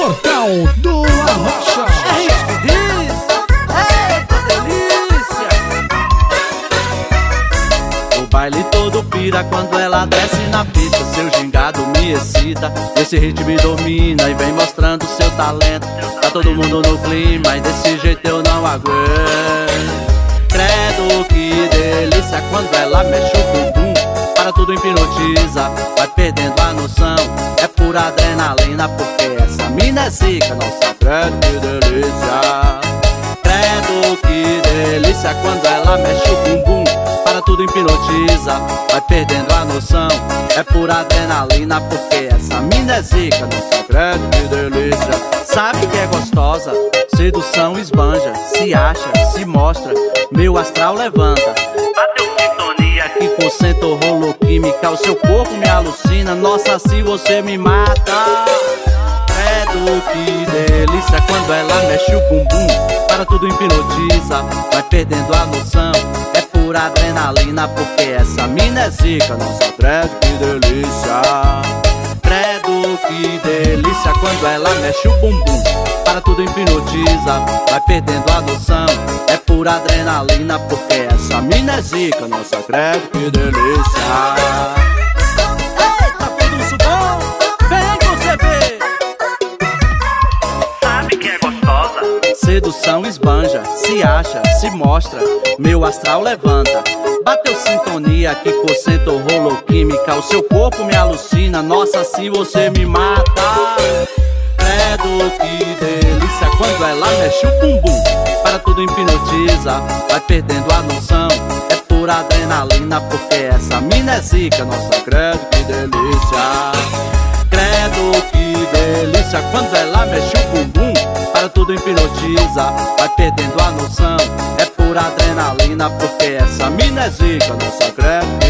Portal do Arrocha. É isso que diz. Eita delícia. O baile todo pira quando ela desce na pista. Seu gingado me excita. Esse ritmo me domina e vem mostrando seu talento. Tá todo mundo no clima e desse jeito eu não aguento. Credo que delícia quando ela mexe o bumbum. Para tudo hipnotiza, vai perdendo a noção. É pura adrenalina porque essa mina é zica. Nossa, credo que delícia. Credo que delícia quando ela mexe o bumbum. Para tudo hipnotiza, vai perdendo a noção. É pura adrenalina porque essa mina é zica. Nossa, credo que delícia. Sabe que é gostosa? Sedução esbanja, se acha, se mostra. Meu astral levanta. Bateu sintonia que concentra rolo química. O seu corpo me alucina. Nossa, se você me mata. Credo que delícia quando ela mexe o bumbum. Para tudo hipnotiza, vai perdendo a noção. É pura adrenalina porque essa mina é zica. Nossa, credo que delícia. Credo que delícia quando ela mexe o bumbum. Para tudo hipnotiza, vai perdendo a noção. Pura adrenalina porque essa mina é zica. Nossa, credo que delícia. É gostosa? Sedução esbanja, se acha, se mostra. Meu astral levanta. Bateu sintonia que concentra o rolo química. O seu corpo me alucina. Nossa, se você me mata. Credo que delícia ela mexe o bumbum. Para tudo hipnotiza, vai perdendo a noção. É pura adrenalina porque essa mina é zica. Nossa, credo que delícia. Credo que delícia quando ela mexe o bumbum. Para tudo hipnotiza, vai perdendo a noção. É pura adrenalina porque essa mina é zica. Nossa, credo